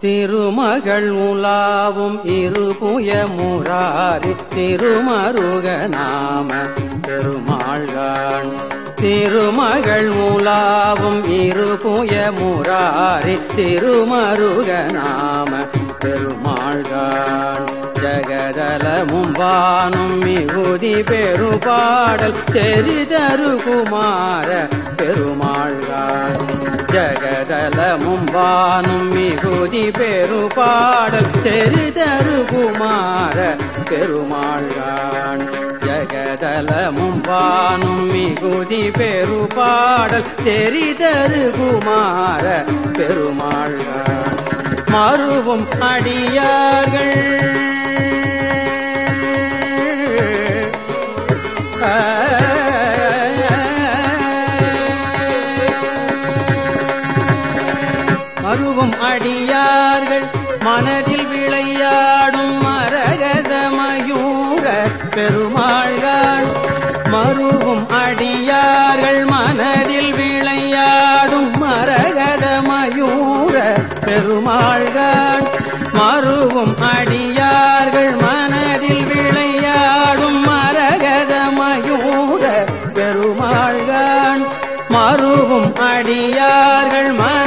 திருமகள் உலாவும் இருபுய முராரி திருமருக நாம. பெருமாள்கான் திருமகள் உலாவும் இருபுய முராரி திருமருக நாம. பெருமாள்கான் ஜகதலமும் வானும் மிகுதி பெருபாடல் தெரிதரு குமார. பெருமாள்கான் ஜகதலமும் வானும் மிகுதி பெருபாடல் தெரிதரு குமார பெருமாள்கான் ஜகதலமும் வானும் மிகுதி பெருபாடல் தெரிதரு குமார பெருமாள்கான் மறுவும் அடியார்கள் அடியார்கள் மனதில் விளையாடும் மரகத மயூர பெருமாள்கள். மறுவும் அடியார்கள் மனதில் விளையாடும் மரகத மயூர பெருமாள்கள். மறுவும் அடியார்கள் மனதில் விளையாடும் மரகத மயூர பெருமாள்கள். மறுவும் அடியார்கள் மன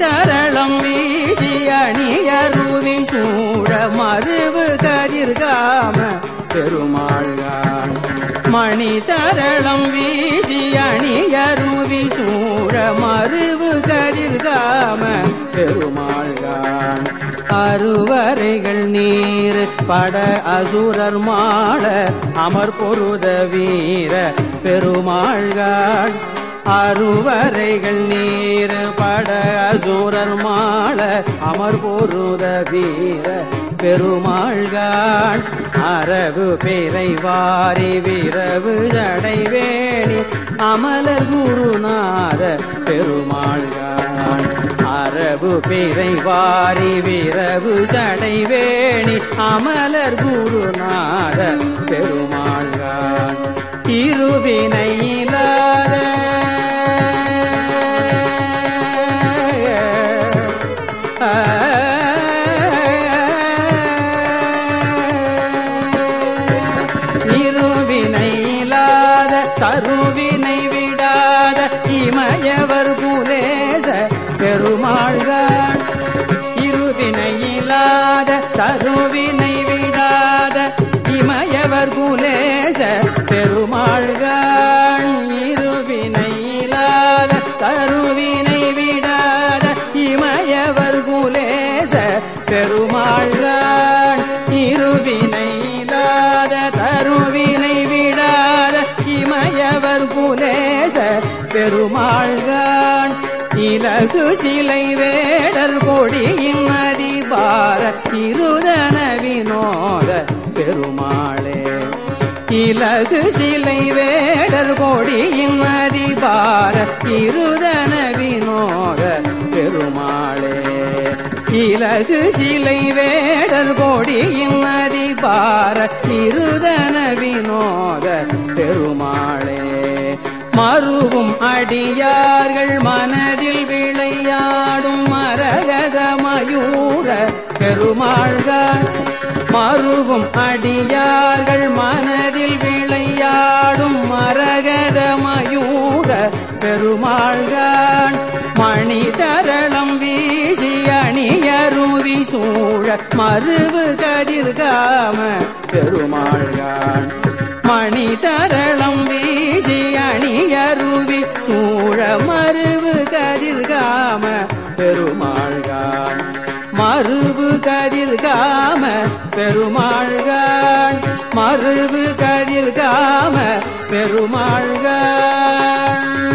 தரளம் வீசி அணியருவி சூட மறுவு கதிர்காம பெருமாள்கான் மணி தரளம் வீசி அணியருவி சூட மறுவு கதிர்காம பெருமாள்கான் அருவரைகள் நீர் பட அசுரர் மாட அமர் பொருத வீர பெருமாள்கான் அருவரைகள் நீர் பட அசுரர் மாள அமர் பொருத வீர பெருமாள்கான் அரவு பேரை வாரி விரவு ஜடைவேணி அமலர் குருநாத பெருமாள்கான் அரபு பேரை வாரி விரவு ஜடைவேணி அமலர் குருநாத பெருமாள்கான் இருவினையிலாத இருவினையிலாத கருவினை விடாத இமயவர் புலேச பெருமாள்கள். இருவினையில்லாத கருவினை விடாத இமயவர் புலேச பெருமாள்கள். இருவினையில்லாத கருவினை விடாத இமயவர் குலேச பெருமாள்கள். இருவினையிலாத தருவினை பெருமாள்கான் இலகு சிலை வேடர் கொடியின் அதிபார இருதன வினோத பெருமாளே. இலகு சிலை வேடர் கொடியின் அதிபார இருதன வினோத பெருமாளே. இலகு சிலை வேடர் கொடியின் அதிபார இருதன வினோத பெருமாளே. அருவும் அடியார்கள் மனதில் விளையாடும் மரகத மயூர பெருமாள்கள். மருவும் அடியார்கள் மனதில் விளையாடும் மரகத மயூர பெருமாள்கள். மணி தரளம் வீசி அணியருவி சூழ மறுவு கதிர்காம பெருமாள்கள். மணி தரளம் வீசி அணியருவி சூழ மறுவு கதிர்காம பெருமாள்கான். மறுவு கதிர்காம பெருமாள்கான். மறுவு கதிர்காம பெருமாள்கான்.